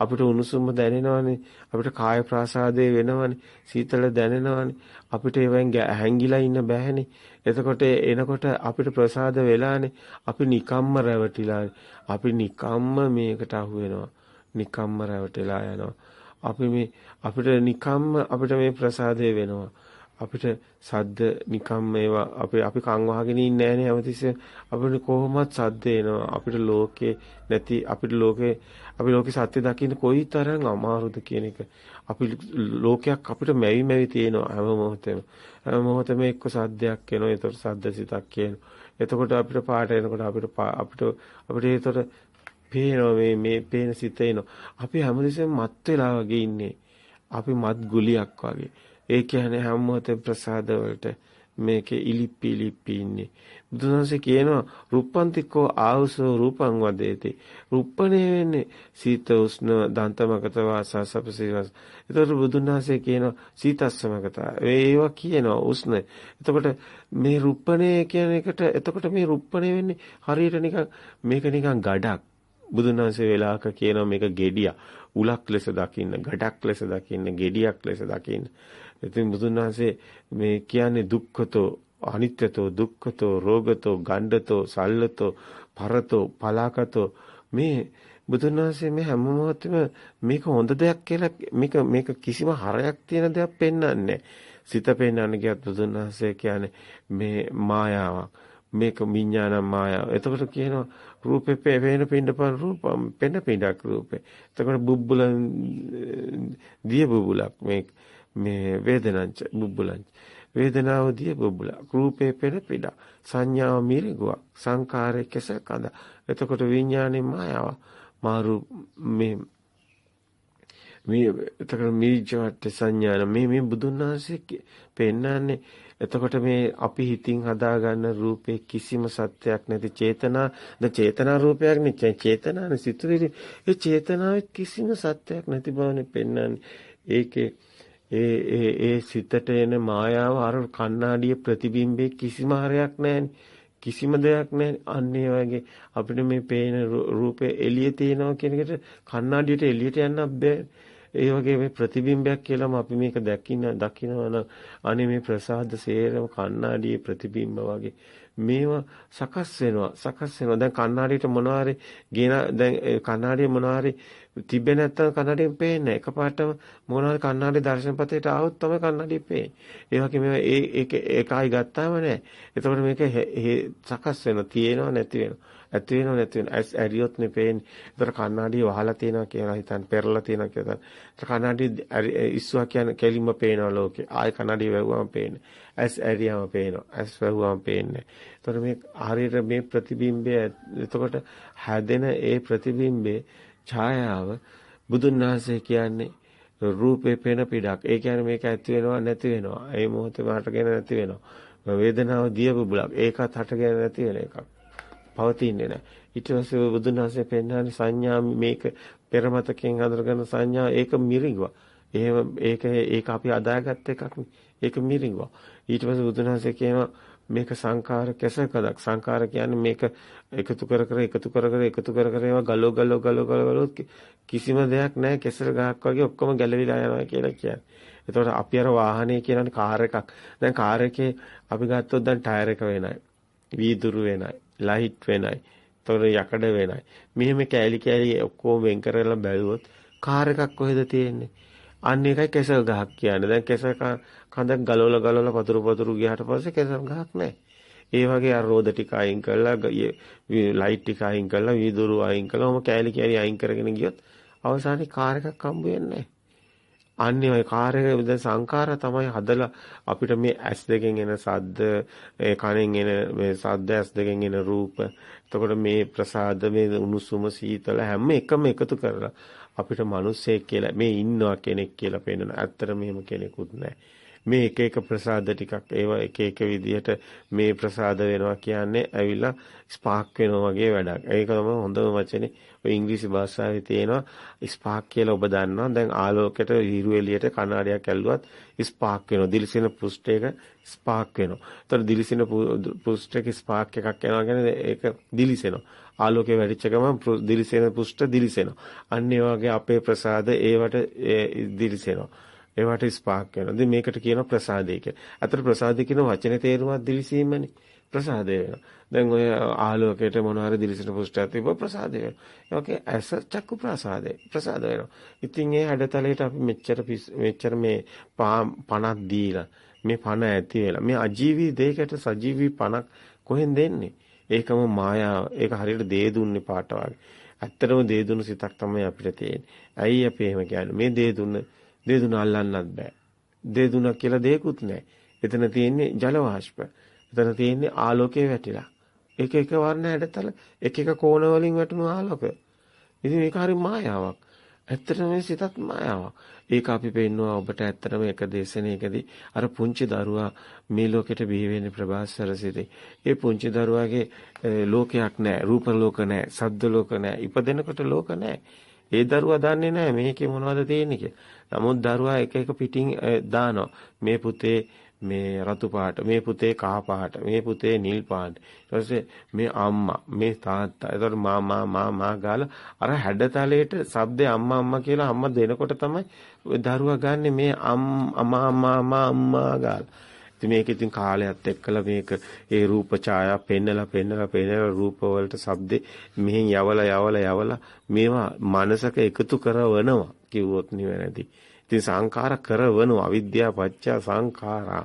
අපිට උණුසුම දැනෙනවනේ. අපිට කාය ප්‍රාසාදේ වෙනවනේ. සීතල දැනෙනවනේ. අපිට ඒවෙන් හැංගිලා ඉන්න බෑනේ. එතකොට එනකොට අපිට ප්‍රසාද වෙලානේ. අපි නිකම්ම රැවටිලා අපි නිකම්ම මේකට අහු වෙනවා. නිකම්ම රැවටලා යනවා. අපි මේ අපිට නිකම්ම අපිට මේ ප්‍රසාදය වෙනවා. අපිට සද්ද නිකම් මේවා අපි අපි කන් වහගෙන ඉන්නේ නැහනේ හැමතිස්සෙම අපිට කොහොමවත් සද්ද එනවා අපිට ලෝකේ නැති අපිට ලෝකේ අපි ලෝකේ සත්‍ය දකින්න කොයිතරම් අමාරුද කියන එක. අපි ලෝකයක් අපිට මැවි මැවි තියෙනවා හැම මොහොතේම. හැම මොහොතේම එක්ක සද්දයක් එනවා ඒතකොට සද්ද සිතක් කියනවා එතකොට අපිට පාට එනකොට අපිට අපිට අපිට ඒතකොට පේනවා මේ මේ පේන සිත එනවා. අපි හැමදෙස්සෙම මත් වෙලා වගේ ඉන්නේ. අපි මත් ගුලියක් වගේ. ඒ කියන්නේ හැම මොහොතේ ප්‍රසාද වලට මේකේ ඉලිප්පි ඉලිප්පි ඉන්නේ. බුදුහන්සේ කියනවා රුප්පන්තිකෝ ආවසෝ රූපං වදේති. රුප්පණේ වෙන්නේ සීත උෂ්ණ දන්තමකත වාසසපසීවස්. ඒතකොට බුදුහන්සේ කියනවා සීතස්සමකත. ඒවා කියනවා උෂ්ණ. එතකොට මේ රුප්පණේ කියන එකට එතකොට මේ රුප්පණේ වෙන්නේ හරියට නිකන් මේක නිකන් ගඩක්. බුදුහන්සේ වෙලාවක කියනවා මේක gediya. උලක් ලෙස දකින්න, ගඩක් ලෙස දකින්න, gediyak ලෙස දකින්න. ඉතින් බුදුන් වහන්සේ මේ කියන්නේ දුක්ඛතෝ අනිත්‍යතෝ දුක්ඛතෝ රෝගතෝ ගණ්ඩතෝ සල්ලතෝ පරතෝ පලාකතෝ මේ බුදුන් වහන්සේ මේ හැම මොහොතෙම මේක හොඳ දෙයක් කියලා මේක මේක කිසිම හරයක් තියෙන දෙයක් පෙන්වන්නේ සිත පෙන්වන්න කියත් බුදුන් වහන්සේ කියන්නේ මේ මායාවක් මේක විඥාන මායාව. එතකොට කියනවා රූපේ පේන පින්ඩපන් රූපම් පෙන පින්ඩක් රූපේ. එතකොට බුබ්බුල දිය බුබුලක් මේ මේ වේදනංච බුබ්බුලංච. වේදනාව දිය බුබ්බුලක්. රූපේ පෙන පිඩ සංඥාව මිරිගුවක් සංකාරයේ කෙස කඳ. එතකොට විඥානේ මායාව. මාරු මේ මේ එතකොට මිරිජවට සංඥාන. මේ මේ බුදුන් වහන්සේ පෙන්නන්නේ එතකොට මේ අපි හිතින් හදාගන්න රූපේ කිසිම සත්‍යයක් නැති චේතනා ද චේතනා රූපයක් නෙච්ච චේතනානේ සිතුවිලි. ඒ චේතනාවේ කිසිම සත්‍යයක් නැති බවනේ පෙන්වන්නේ. ඒකේ ඒ ඒ ඒ සිතට එන මායාව අර කණ්ණාඩියේ ප්‍රතිබිම්බේ කිසිම හරයක් නැහැ කිසිම දෙයක් නැහැ අන්න ඒ වගේ අපිට මේ පේන රූපේ එළියේ තියෙනවා කියන එකට කණ්ණාඩියට එළියට යන්න බෑ ඒ වගේ මේ ප්‍රතිබිම්බයක් කියලාම අපි මේක දැකින්න දකින්න අනේ මේ ප්‍රසාද සේරම කණ්ණාඩියේ ප්‍රතිබිම්බ වගේ මේවා සකස් වෙනවා සකස් වෙනවා දැන් කණ්ණාඩියට මොනවාරි ගෙන දැන් කණ්ණාඩියේ මොනවාරි තිබෙන්නේ නැත්තම් කන්නඩියෙන් පේන්නේ එකපාරටම මොනවාද කන්නඩි දර්ශනපතේට ආවොත් තමයි කන්නඩිය පේන්නේ. ඒ වගේ මේවා ඒ ඒක ඒකයි ගත්තාම නෑ. එතකොට මේක සකස් වෙනවා, තියෙනවා, නැති වෙනවා. ඇති වෙනව නැති වෙනව. ඇස් ඇරියොත් නේ පේන්නේ. ඒතර කන්නඩිය වහලා තියෙනවා කියලා හිතන්න, පෙරලා තියෙනවා කියලා. ඒතර කන්නඩිය ඉස්සුවා කියන්නේ කෙලින්ම පේනවා ලෝකේ. ආය කන්නඩිය වැහුවම පේන්නේ. ඇස් ඇරියම පේනවා. ඇස් වැහුවම පේන්නේ. ඒතර මේ හරියට මේ ප්‍රතිබිම්බය එතකොට හැදෙන ඒ ප්‍රතිබිම්බේ ඡායාව බුදුන් වහන්සේ කියන්නේ රූපේ පෙන පිටක්. ඒ කියන්නේ මේක ඇති වෙනවා නැති වෙනවා. ඒ මොහොතේ මාටගෙන නැති වෙනවා. වේදනාව දිය බුබුලක්. ඒකත් හටගෙන නැති වෙන එකක්. පවතින්නේ නැහැ. ඊට පස්සේ බුදුන් වහන්සේ පෙන්වන්නේ සංඥා මේක පෙරමතකෙන් හඳුනගන්න සංඥා ඒක මිරිඟුවා. එහෙම ඒක ඒක අපි අදාගත් එකක් නේ. ඒක මිරිඟුවා. ඊට පස්සේ බුදුන් වහන්සේ කියනවා මේක සංඛාර කැසකදක් සංඛාර කියන්නේ මේක එකතු කර කර එකතු කර කර එකතු කර කර ඒවා ගලෝ ගලෝ ගලෝ ගලෝ කිසිම දෙයක් නැහැ කෙසර ගහක් වගේ ඔක්කොම ගැලවිලා යනවා කියලා කියන්නේ. එතකොට අපි අර වාහනේ කියනනේ කාර් එකක්. දැන් කාර් එකේ අපි ගත්තොත් දැන් ටයර් එක වෙනයි. වීදුරු වෙනයි. ලයිට් වෙනයි. එතකොට යකඩ වෙනයි. මෙහෙම කෑලි කෑලි ඔක්කොම වෙන් කරලා බැලුවොත් කාර් එකක් කොහෙද තියෙන්නේ? අන්න ඒකයි කෙසල් ගහක් කියන්නේ. දැන් කෙසල් කඳක් ගලවලා ගලවලා පතුරු පතුරු ගියාට පස්සේ කෙසල් ගහක් නැහැ. ඒ වගේ අර රෝද ටික අයින් කරලා ලයිට් ටික අයින් කරලා වීදුරු අයින් කළා. ඔහම කෑලි කෑලි අයින් කරගෙන ගියොත් අවසානයේ කාර් එකක් හම්බ වෙන්නේ අන්නේ ඔය කාර් එක දැන් සංඛාර තමයි හදලා අපිට මේ ඇස් දෙකෙන් එන සද්ද ඒ කනෙන් එන මේ සද්ද ඇස් දෙකෙන් එන රූප එතකොට මේ ප්‍රසාද මේ උණුසුම සීතල හැම එකම එකතු කරලා අපිට මිනිස්සෙක් කියලා මේ ඉන්නවා කෙනෙක් කියලා පේනවා. ඇත්තට මෙහෙම කෙනෙකුත් නැහැ. මේ එක එක ප්‍රසාද ටිකක් ඒවා එක එක විදිහට මේ ප්‍රසාද වෙනවා කියන්නේ ඇවිල්ලා ස්පාක් වෙනවා වගේ වැඩක්. ඒක තමයි හොඳම වචනේ. ඔය ඉංග්‍රීසි භාෂාවේ තියෙනවා ස්පාක් කියලා ඔබ දන්නවා. දැන් ආලෝකයට හිරු එළියට කණ්ණාඩියක් ඇල්ලුවත් ස්පාක් වෙනවා. දිලිසෙන පෘෂ්ඨයක ස්පාක් වෙනවා. ඒතර දිලිසෙන පෘෂ්ඨයක ස්පාක් එකක් යනවා කියන්නේ ඒක දිලිසෙනවා. ආලෝකය වැඩිච්ච ගමන් දිලිසෙන පෘෂ්ඨ දිලිසෙනවා. අන්න ඒ වගේ අපේ ප්‍රසාද ඒවට දිලිසෙනවා. ඒවට ස්පාක් වෙනවා. ඉතින් මේකට කියනවා ප්‍රසාදය කියලා. අතට ප්‍රසාදය කියන වචනේ තේරුමක් දිලිසීමනේ. ප්‍රසාදය වෙනවා. දැන් ඔය ආලෝකයට මොනවා හරි දිලිසෙන පුෂ්ඨයක් තිබ්බ ප්‍රසාදය වෙනවා. ඒ වගේ ඇස චක්කු ප්‍රසාදය ප්‍රසාද වෙනවා. ඉතින් ඒ හැඩතලයට අපි මෙච්චර මෙච්චර මේ පණක් දීලා මේ පණ ඇති වෙලා මේ අජීවී දෙයකට සජීවී පණක් කොහෙන් දෙන්නේ? ඒකම මායාව. ඒක හරියට දේ දුන්නේ පාට වගේ. ඇත්තටම දේ දුන්නු සිතක් තමයි අපිට තියෙන්නේ. ඇයි අපි එහෙම කියන්නේ? මේ දේ දුන්න දේ දුන්න අල්ලන්නත් බෑ. දේ දුන්නක් කියලා දෙයක්වත් නැහැ. එතන තියෙන්නේ ජල වාෂ්ප. එතන තියෙන්නේ ආලෝකයේ වැටිලා. එක එක වර්ණ හැඩතල එක එක කෝණ වලින් වැටුණු ආලෝකය. ඉතින් මේක හරි මායාවක්. ඇත්තටම මේ සිතත් මායාවක්. ඒක අපි පෙන්නවා ඔබට ඇත්තටම එක දේශනාවකදී අර පුංචි දරුවා මේ ලෝකෙට බිහි වෙන්නේ ප්‍රභාස්වර සිතේ. ඒ පුංචි දරුවාගේ ලෝකයක් නැහැ, රූප ලෝක නැහැ, ශබ්ද ලෝක නැහැ, ඉපදෙනකොට ලෝක නැහැ. ඒ දරුවා දන්නේ නැහැ මේකේ මොනවද තියෙන්නේ කියලා. නමුත් දරුවා එක එක පිටින් දානවා. මේ පුතේ මේ රතු පාට මේ පුතේ කහ පාට මේ පුතේ නිල් පාට ඊට පස්සේ මේ අම්මා මේ තාත්තා එතකොට මාමා මාමා ගාලා අර හැඩතලයට shabdේ අම්මා අම්මා කියලා අම්මා දෙනකොට තමයි දරුවා ගන්නෙ මේ අම්මා අම්මා අම්මා ගාලා ඉතින් මේක ඉතින් කාලයත් එක්කලා මේක ඒ රූප ඡායා පෙන්නලා පෙන්නලා පෙන්නලා රූප වලට shabdේ මෙහෙන් යවලා යවලා යවලා මේවා මනසක එකතු කරවනවා කිව්වොත් නිවැරදි. ඉතින් සංඛාර කරවනු අවිද්‍යාව පත්‍ය සංඛාරා.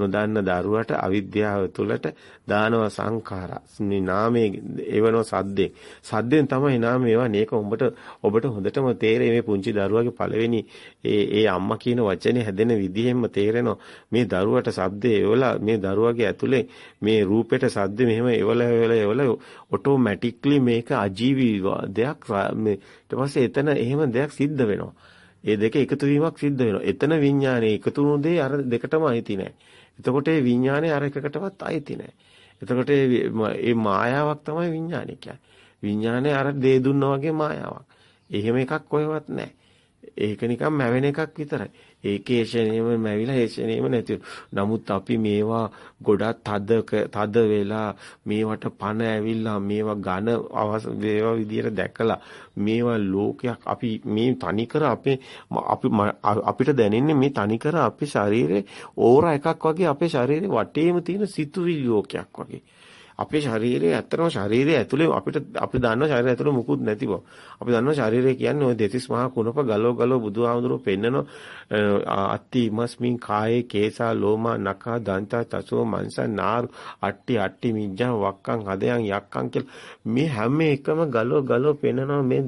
නොදන්න දරුවට අවිද්‍යාව තුළට දානව සංඛාරා. මේ නාමයේ එවනෝ සද්දෙන් සද්දෙන් තමයි නාම ඒවා නේක උඹට ඔබට හොඳටම තේරෙයි. මේ පුංචි දරුවාගේ පළවෙනි ඒ ඒ අම්මා කියන වචනේ හැදෙන විදිහෙන්ම තේරෙනවා. මේ දරුවට සද්දේ එවලා මේ දරුවාගේ ඇතුලේ මේ රූපෙට සද්ද මෙහෙම එවලා එවලා එවලා ඔටෝමැටික්ලි මේක අජීවී දෙයක්. මේ ඊට පස්සේ එතන එහෙම දෙයක් සිද්ධ වෙනවා. ඒ දෙක එකතු වීමක් සිද්ධ වෙනවා. එතන විඥානේ එකතු වුණු දේ අර දෙකටම අයිති නැහැ. එතකොට ඒ විඥානේ අර එකකටවත් අයිති නැහැ. එතකොට මේ මායාවක් තමයි විඥානේ කියන්නේ. විඥානේ අර දේ දුන්නා වගේ මායාවක්. එහෙම එකක් කොහෙවත් නැහැ. ඒක නිකන් මැවෙන එකක් විතරයි. ඒකේ ෂණේම මැවිලා ඒ ෂණේම නැති නමුත් අපි මේවා ගොඩක් තද තද වෙලා මේවට පණ ඇවිල්ලා මේවා ඝන වේවා විදියට දැකලා මේවා ලෝකයක් අපි මේ තනිකර අපේ අපි අපිට දැනෙන්නේ මේ තනිකර අපේ ශරීරේ ඕරා එකක් වගේ අපේ ශරීරේ වටේම තියෙන සිතුවිලි ලෝකයක් වගේ. අපේ ශරීරයේ ඇත්තටම ශරීරයේ ඇතුලේ අපිට අපි දන්නවා ශරීරය ඇතුලේ මුකුත් නැති බව. අපි දන්නවා ශරීරය කියන්නේ ওই දෙතිස් මහා කුණප ගලෝ ගලෝ බුදුහාමුදුරුවෝ පෙන්නන අත්ති මස්මින් කායේ කේසා ලෝමා නඛා දන්තා තසෝ මංසා නාරු අට්ටි අට්ටි මිජ්ජා වක්කං හදයන් යක්කං කියලා මේ හැම එකම ගලෝ ගලෝ පෙන්නනවා මේ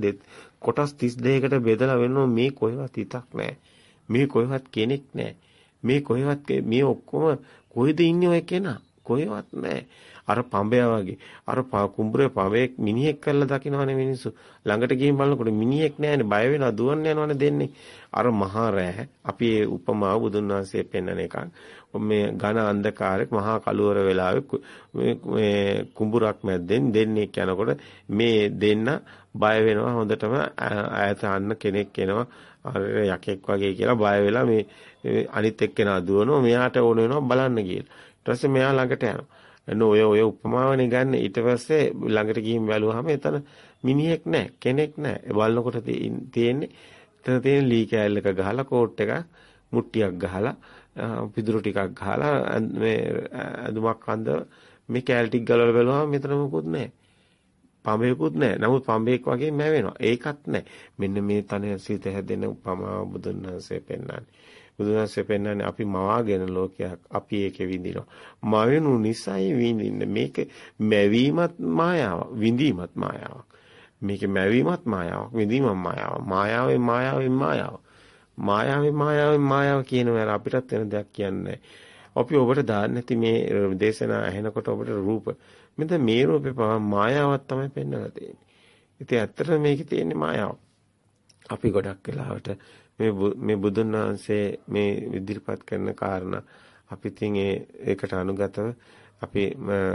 කොටස් 32කට බෙදලා වෙනවා මේ කොහෙවත් හිතක් නැහැ. මේ කොහෙවත් කෙනෙක් නැහැ. මේ කොහෙවත් මේ ඔක්කොම කොහෙද ඉන්නේ ඔය කෙනා? කොහෙවත් නැහැ. අර පඹයා වගේ. අර කුඹුරේ පඹයෙක් මිනිහෙක් කරලා දකින්නවනේ මිනිස්සු. ළඟට ගිහින් බලනකොට මිනිහෙක් නැහැනේ බය වෙනවා. දුවන්න යනවනේ දෙන්නේ. අර මහා රෑ. අපි ඒ උපමාව බුදුන් වහන්සේ පෙන්වන එකක්. මේ ඝන අන්ධකාරයක් මහා කළුවර වෙලාවේ මේ කුඹුරක් මැද්දෙන් දෙන්නේ යනකොට මේ දෙන්න බය වෙනවා. හොඳටම ඈත අන්න කෙනෙක් එනවා. අර යකෙක් වගේ කියලා බය වෙලා මේ අනිත් එක්කෙනා දුවනවා. මෙයාට ඕන වෙනවා බලන්න කියලා. ඊට පස්සේ මෙයා ළඟට යනවා. එන්න ඔය ඔය උපමාවනේ ගන්න ඊට පස්සේ ළඟට ගිහින් බැලුවාම එතන මිනිහෙක් නැහැ කෙනෙක් නැහැ. බලනකොට තියෙන්නේ එතන තියෙන ලී කෑල්ලක ගහලා කෝට් එකක් මුට්ටියක් ගහලා පිදුරු ටිකක් ගහලා මේ අදුමක් අඳ මේ කෑල් ටික ගලවලා බැලුවාම මෙතන මොකුත් නැහැ. පඹේකුත් නැහැ. නමුත් පඹේක් වගේ මැවෙනවා. ඒකත් නැහැ. මෙන්න මේ තන සිත හැදෙන උපමාව බුදුන් වහන්සේ පෙන්වන්නේ. බුදුන්සේ පෙන්වන්නේ අපි මවාගෙන ලෝකයක් අපි ඒකේ විඳිනවා. මවෙනු නිසයි විඳින්නේ. මේක මැවීමත් මායාවක්, විඳීමත් මායාවක්. මේක මැවීමත් මායාවක්, විඳීමත් මායාවක්. මායාවේ මායාවේ මායාව. මායාවේ මායාවේ මායාව කියනවා අපිටත් වෙන දෙයක් කියන්නේ අපි ඔබට දාන්න නැති මේ දේශනා ඇහෙනකොට ඔබට රූප මෙතන මේ රූපේ පවා මායාවක් තමයි පෙන්වලා තියෙන්නේ. ඉතින් ඇත්තටම මේකේ තියෙන්නේ මායාවක්. අපි ගොඩක් වෙලාවට මේ මේ බුදුන් වහන්සේ මේ ඉදිරිපත් කරන කාරණා අපි තින් ඒකට අනුගතව අපි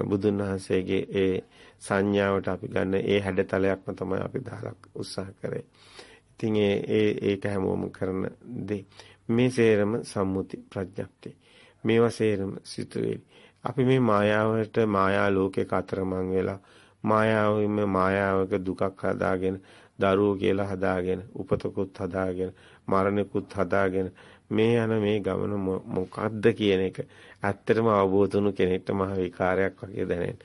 බුදුන් වහන්සේගේ ඒ සංඥාවට අපි ගන්න ඒ හැඩතලයක්ම තමයි අපි දාලා උත්සාහ කරේ. ඉතින් ඒ ඒ ඒක හැමෝම කරන දේ. මේ සේරම සම්මුති ප්‍රඥප්තිය. මේවා සේරම සිතුවේ. අපි මේ මායාවට මායා ලෝකයක අතරමං වෙලා මායාවෙම මායාවක දුකක් හදාගෙන දරුවෝ කියලා හදාගෙන උපතකුත් හදාගෙන මරණකුත් හදාගෙන මේ යන මේ ගමන මොකද්ද කියන එක ඇත්තටම අවබෝධ වුණු කෙනෙක්ට මහ විකාරයක් වගේ දැනෙන.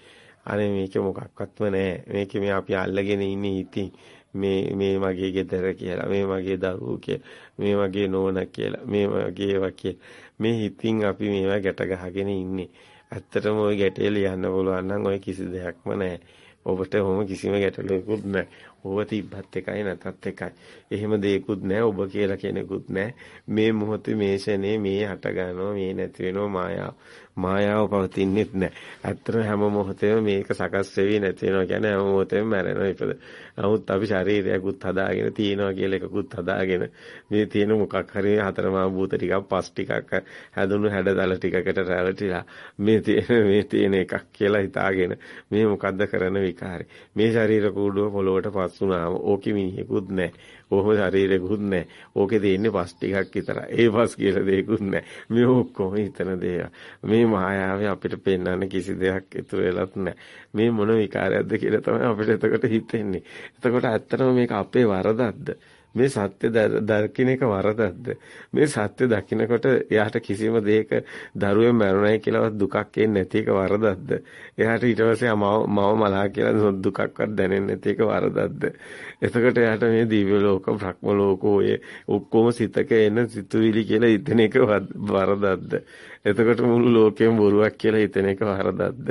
අනේ මේක මොකක්වත්ම නැහැ. මේක මේ අපි අල්ලගෙන ඉන්නේ ඉතින් මේ මේ මගේ ගෙදර කියලා මේ මගේ දරුවෝ කියලා මේ මගේ නෝනා කියලා මේ මගේ ඒවා කියලා මේ හිතින් අපි මේවා ගැට ගහගෙන ඉන්නේ ඇත්තටම ওই ගැටේ ලියන්න පුළුවන් නම් ওই කිසි දෙයක්ම නැහැ ඔබට ඔහොම කිසිම ගැටලුවකුත් නැහැ ඕව තිබ්බත් එකයි නැතත් එකයි. එහෙම දෙයක්ුත් නැහැ ඔබ කියලා කෙනෙකුත් නැහැ. මේ මොහොතේ මේ ෂනේ මේ හට ගන්නවා මේ නැති වෙනවා මායාව. මායාව පවතින්නේත් නැහැ. ඇත්තට හැම මොහොතේම මේක සකස් වෙවි නැති වෙනවා කියන්නේ හැම මොහොතේම මැරෙනවා ඉපද. නමුත් අපි ශරීරයකුත් හදාගෙන තියනවා කියලා එකකුත් හදාගෙන මේ තියෙන මොකක් හරි හතරමා භූත ටිකක් පස් ටිකක් හැදුණු හැඩතල ටිකකට රැවටිලා මේ තියෙන මේ තියෙන එකක් කියලා හිතාගෙන මේ මොකද්ද කරන විකාරේ. මේ ශරීර කූඩුව පොළොවට පස් වුණාම ඕකෙ මිනිහෙකුත් නැහැ. කොහොම ශරීරෙකුත් නැහැ. ඕකේ තියෙන්නේ පස් ටිකක් විතරයි. ඒ පස් කියලා දෙයක්ුත් නැහැ. මේ ඔක්කොම හිතන දේවල්. මේ මායාවේ අපිට පෙන්වන්න කිසි දෙයක් ඉතුරු වෙලත් නැහැ. මේ මොන විකාරයක්ද කියලා තමයි අපිට එතකොට හිතෙන්නේ. එතකොට ඇත්තටම මේක අපේ වරදක්ද? මේ සත්‍ය දකින්න එක වරදක්ද? මේ සත්‍ය දකින්නකොට එයාට කිසිම දෙයක දරුවෙන් මැරුණයි කියලාවත් දුකක් එන්නේ නැති එක වරදක්ද? එයාට ඊට පස්සේ මව මව මලා කියලා දුකක්වත් දැනෙන්නේ නැති එක වරදක්ද? එතකොට එයාට මේ දිව්‍ය ලෝක භ්‍රම ලෝක ඔය ඔක්කොම සිතක එන සිතුවිලි කියලා හිතන එක වරදක්ද? එතකොට මුළු ලෝකෙම බොරුවක් කියලා හිතන එක වරදක්ද?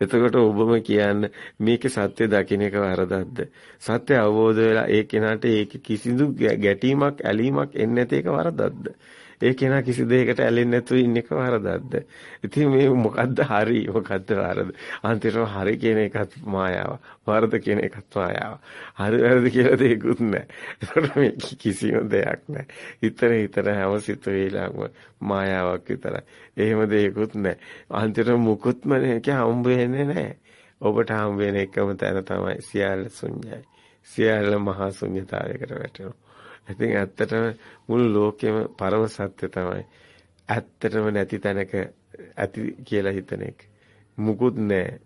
එතකොට ඔබම කියන්නේ මේකේ සත්‍ය දකින්න එක වරදක්ද? සත්‍ය අවබෝධ වෙලා ඒ කෙනාට ඒක කිසිදු ගැටීමක් ඇලීමක් එන්නේ නැති එක වරදක්ද? ඒ කෙනා කිසි දෙයකට ඇලෙන්නේ නැතුව ඉන්න එක වරදක්ද? ඉතින් මේ මොකද්ද හරි මොකද්ද වරද? අන්තිමට හරි කියන එකත් මායාව. වරද කියන එකත් මායාව. හරි වැරදි කියලා දෙයක්වත් නැහැ. ඒකට මේ කිසිම දෙයක් නැහැ. හිතන හිතන හැම සිතුවිල්ලක්ම මායාවක් විතරයි. එහෙම දෙයක්වත් නැහැ. අන්තිමට මුකුත්ම නේක හම්බ වෙන්නේ නැහැ. ඔබට හම්බ වෙන එකම තැන තමයි සියල්ල ශුන්‍යයි. සියල්ල මහා ශුන්‍යතාවයකට වැටෙනවා. ඉතින් ඇත්තටම මුළු ලෝකෙම පරම සත්‍ය තමයි. ඇත්තටම නැති තැනක ඇති කියලා හිතන එක. මුකුත් නැහැ.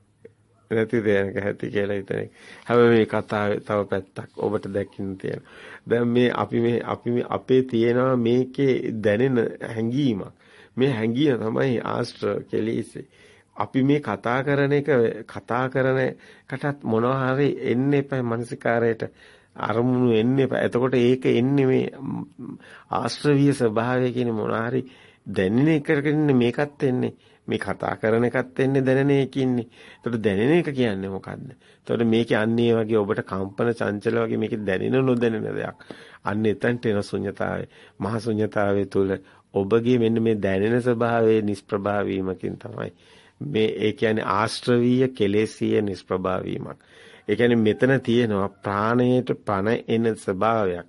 නැති තැනක ඇති කියලා හිතන එක. හැබැයි මේ කතාවේ තව පැත්තක් ඔබට දැකින්න තියෙනවා. දැන් මේ අපි මේ අපි මේ අපේ තියෙනවා මේකේ දැනෙන හැඟීමක්. මේ හැඟීම තමයි ආස්ත්‍ර කෙලීසේ. අපි මේ කතා කරන එක කතා කරන එකටත් මොනවා හරි එන්න එපා මානසිකාරයට අරමුණු එන්නේ එතකොට ඒක එන්නේ මේ ආශ්‍රවීය ස්වභාවය කියන මොනාරි දැනෙන එකකින් මේකත් එන්නේ මේ කතා කරන එකත් එන්නේ දැනෙන එකකින්නේ. එතකොට දැනෙන එක කියන්නේ මොකද්ද? එතකොට මේකේ අන්නේ වගේ ඔබට කම්පන චංචල වගේ මේකේ දැනෙන නොදැනෙන දෙයක්. අන්න එතනට එන ශුන්‍යතාවය. මහ ශුන්‍යතාවය තුළ ඔබගේ මෙන්න මේ දැනෙන ස්වභාවයේ නිෂ්ප්‍රභා වීමකින් තමයි මේ ඒ කියන්නේ ආශ්‍රවීය කෙලෙසිය නිෂ්ප්‍රභා වීමක්. ඒ කියන්නේ මෙතන තියෙනවා ප්‍රාණයට පණ එන ස්වභාවයක්.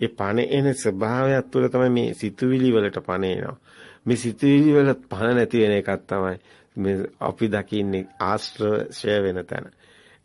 ඒ පණ එන ස්වභාවයක් තුළ තමයි මේ සිතුවිලි වලට පණ එනවා. මේ සිතුවිලි වල පණ නැති වෙන එකක් තමයි මේ අපි දකින්නේ ආශ්‍රය වෙන තැන.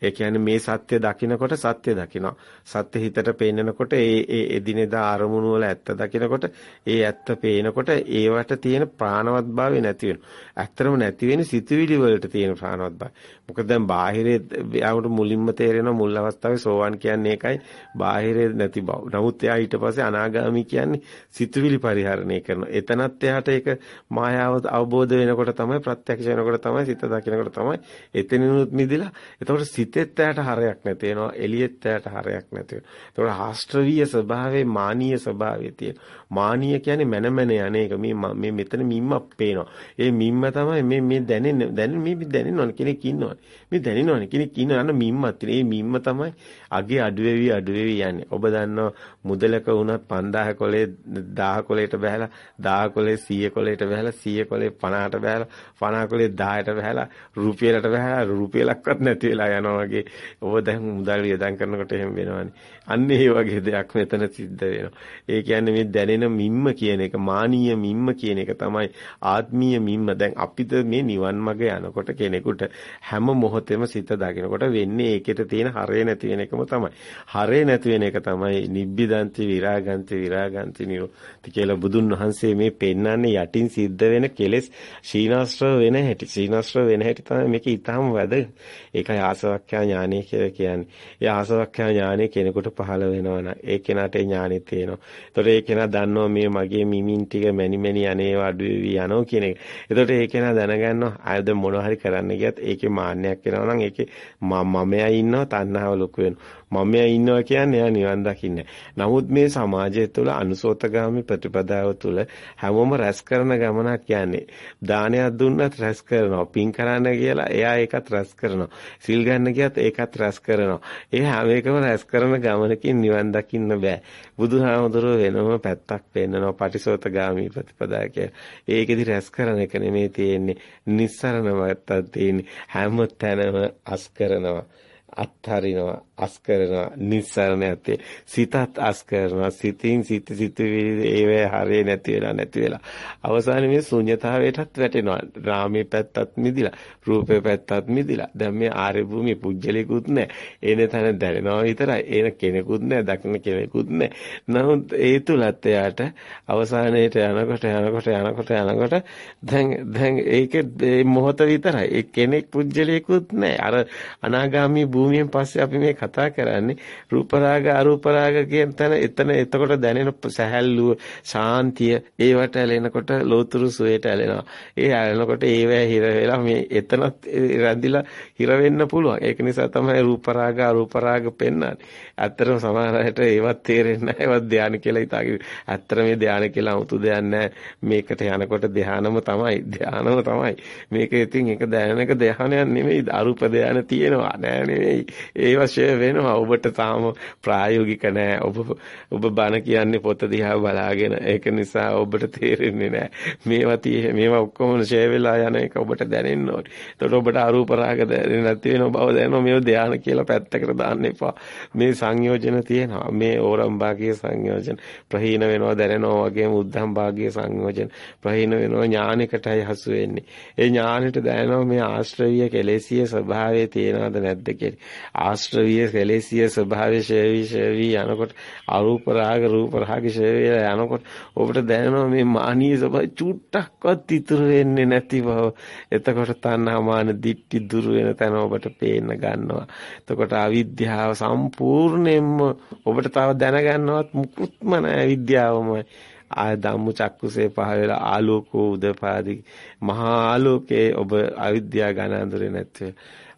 ඒ කියන්නේ මේ සත්‍ය දකිනකොට සත්‍ය දකිනවා. සත්‍ය හිතට පේනකොට ඒ ඒ එදිනෙදා අරමුණු වල ඇත්ත දකිනකොට ඒ ඇත්ත පේනකොට ඒවට තියෙන ප්‍රාණවත් භාවය නැති වෙනවා. ඇත්තම නැති වෙන්නේ සිතුවිලි වලට තියෙන ප්‍රාණවත් භාවය. මොකද දැන් බාහිරේ යාවට මුලින්ම තේරෙන මුල් අවස්ථාවේ සෝවන් කියන්නේ ඒකයි බාහිරේ නැති බව. නමුත් එයා ඊට පස්සේ අනාගාමි කියන්නේ සිතුවිලි පරිහරණය කරනවා. එතනත් එයාට ඒක මායාව අවබෝධ වෙනකොට තමයි ප්‍රත්‍යක්ෂ වෙනකොට තමයි සිත දකිනකොට තමයි එතනිනුත් මිදිලා. එතකොට සිතෙත් ඇයට හරයක් නැති වෙනවා එළියෙත් ඇයට හරයක් නැති වෙනවා. ඒතකොට ආශ්‍රවීය ස්වභාවයේ මානීය ස්වභාවය තියෙන. මානීය කියන්නේ මනමන යන්නේක මේ මේ මෙතන මිම්මක් පේනවා. ඒ මිම්ම තමයි මේ මේ දැනෙන්නේ දැනෙන මේ දැනෙනවනේ කෙනෙක් ඉන්නවනේ. මේ දැනෙනවනේ කෙනෙක් ඉන්න අන්න මිම්මක් තියෙන. ඒ මිම්ම තමයි අගේ අඩු වෙවි අඩු වෙවි යන්නේ. ඔබ දන්නවා මුදලක වුණත් 5000 කොලේ 1000 කොලේට බහැලා 1000 කොලේ 100 කොලේට බහැලා 100 කොලේ 50ට බහැලා 50 කොලේ 10ට බහැලා රුපියලට බහැලා රුපියලක්වත් නැති වෙලා යනවා වෙනවා වගේ ඔබ දැන් මුදල් වියදම් කරනකොට එහෙම වෙනවනේ. අන්න ඒ වගේ දෙයක් මෙතන සිද්ධ වෙනවා. ඒ කියන්නේ මේ දැනෙන මිම්ම කියන එක මානීය මිම්ම කියන එක තමයි ආත්මීය මිම්ම. දැන් අපිට මේ නිවන් මඟ යනකොට කෙනෙකුට හැම මොහොතෙම සිත දකිනකොට වෙන්නේ ඒකෙට තියෙන හරය නැති වෙන එකම තමයි. හරය නැති වෙන එක තමයි නිබ්බිදන්ති විරාගන්ති විරාගන්ති නිරෝධි කියලා බුදුන් වහන්සේ මේ පෙන්වන්නේ යටින් සිද්ධ වෙන කෙලෙස් ශීනාශ්‍රව වෙන හැටි. ශීනාශ්‍රව වෙන හැටි තමයි මේක ඊටාම වැදගත්. ඒකයි ආසවක්ඛ්‍යා ඥානය කියලා කියන්නේ. ඒ ආසවක්ඛ්‍යා ඥානය කෙනෙකුට පහළ වෙනවා නම් ඒ කෙනාට ඥානෙ තියෙනවා. ඒතකොට ඒ කෙනා දන්නවා මේ මගේ මිමින් ටික මැනි මැනි අනේව අඩු වෙවි යනවා කියන එක. ඒතකොට ඒ කෙනා දැනගන්නවා ආයද මොනවා හරි කරන්න ගියත් ඒකේ මාන්නයක් එනවා නම් ඒකේ මමයා ඉන්නවා තණ්හාව ලොකු වෙනවා. මමයා ඉන්නවා කියන්නේ එයා නිවන් දකින්නේ. නමුත් මේ සමාජය තුළ අනුසෝතගාමි ප්‍රතිපදාව තුළ හැමෝම රැස් කරන ගමනක් යන්නේ. දානයක් දුන්නත් රැස් කරනවා. පින් කරන්න කියලා එයා ඒකත් රැස් කරනවා. සිල් ගන්න ගියත් ඒකත් රැස් කරනවා. ඒ හැම එකම රැස් කරන ගමනකින් නිවන් දකින්න බෑ. බුදුහාමුදුරුව වෙනම පැත්තක් පෙන්නනවා පටිසෝතගාමි ප්‍රතිපදාව කියලා. ඒකෙදි රැස් කරන එක නෙමෙයි තියෙන්නේ. නිස්සරණවත් තියෙන්නේ. හැම තැනම අස් කරනවා. අත්හරිනවා අස් කරනවා නිස්සරණයත් සිතත් අස් කරනවා සිතින් සිත සිතුවිලි ඒවේ හරිය නැති වෙලා නැති වෙලා. අවසානයේ මේ ශුන්්‍යතාවයටත් වැටෙනවා. රාමේ පැත්තත් මිදිලා රූපේ පැත්තත් මිදිලා. දැන් මේ ආර්ය භූමිය පුජ්‍යලිකුත් නැහැ. එන තැන දැනෙනවා විතරයි. එන කෙනෙකුත් නැහැ. දක්න කෙනෙකුත් නැහැ. නමුත් ඒ තුලත් එයාට අවසානයේට යනකොට යනකොට යනකොට යනකොට දැන් දැන් ඒක මොහොත විතරයි. ඒ කෙනෙක් පුජ්‍යලිකුත් නැහැ. අර අනාගාමී භූමියෙන් පස්සේ අපි මේ කතා කරන්නේ රූප රාග අරූප රාග කියන තැන එතන එතකොට දැනෙන සැහැල්ලුව ශාන්තිය ඒවට ඇලෙනකොට ලෝතුරු සුවයට ඇලෙනවා. ඒ ඇලෙනකොට ඒවැ හිර වෙලා මේ එතනත් රැඳිලා හිර වෙන්න පුළුවන්. ඒක නිසා තමයි රූප රාග අරූප රාග පෙන්වන්නේ. ඇත්තටම සමහර අයට ඒවත් තේරෙන්නේ නැහැ. ඒවත් ධානය කියලා හිතාගෙන. ඇත්තට මේ ධානය කියලා 아무තු දෙයක් නැහැ. මේකට යනකොට ධානම තමයි. ධානම තමයි. මේක ඉතින් ඒක දැනෙන එක ධානයක් නෙමෙයි. අරූප ධානය තියෙනවා. නෑ නෙමෙයි. ඒව ෂෙයා වෙනවා. ඔබට තාම ප්‍රායෝගික නෑ. ඔබ ඔබ බණ කියන්නේ පොත දිහා බලාගෙන. ඒක නිසා ඔබට තේරෙන්නේ නෑ. මේවා tie මේවා ඔක්කොම ෂෙයා වෙලා යන එක ඔබට දැනෙන්න ඕනේ. එතකොට ඔබට අරූප රාග දැනෙන්නේ නැති වෙන බව දැනෙනවා. මේව ධානය කියලා පැත්තකට දාන්න එපා. මේ සංයෝජන තියෙනවා. මේ ඕරම් භාගයේ සංයෝජන ප්‍රහීන වෙනවා දැනෙනවා වගේම උද්ධම් භාගයේ සංයෝජන ප්‍රහීන වෙනවා ඥානයකටයි හසු වෙන්නේ. ඒ ඥානෙට දැනෙනවා මේ ආශ්‍රවීය කෙලෙසිය ස්වභාවය තියෙනවද නැද්ද කියලා. ආශ්‍රවීය කෙලෙසිය ස්වභාවය ශේවි ශේවි යනකොට අරූප රාග රූප රාග ශේවි යනකොට ඔබට දැනෙනවා මේ මානීය ස්වභාවය චුට්ටක්වත් ඉතුරු වෙන්නේ නැති බව. එතකොට තණ්හා මාන දිට්ටි දුරු වෙන තැන ඔබට පේන්න ගන්නවා. එතකොට අවිද්‍යාව සම්පූර්ණයෙන්ම ඔබට තව දැනගන්නවත් මුකුත්ම නැහැ විද්‍යාවමයි. ආය ධම්ම චක්කුසේ පහල වෙලා ආලෝකෝ උදපාදි මහා ආලෝකයේ ඔබ අවිද්‍යාව ගණ අඳුරේ නැත්නම්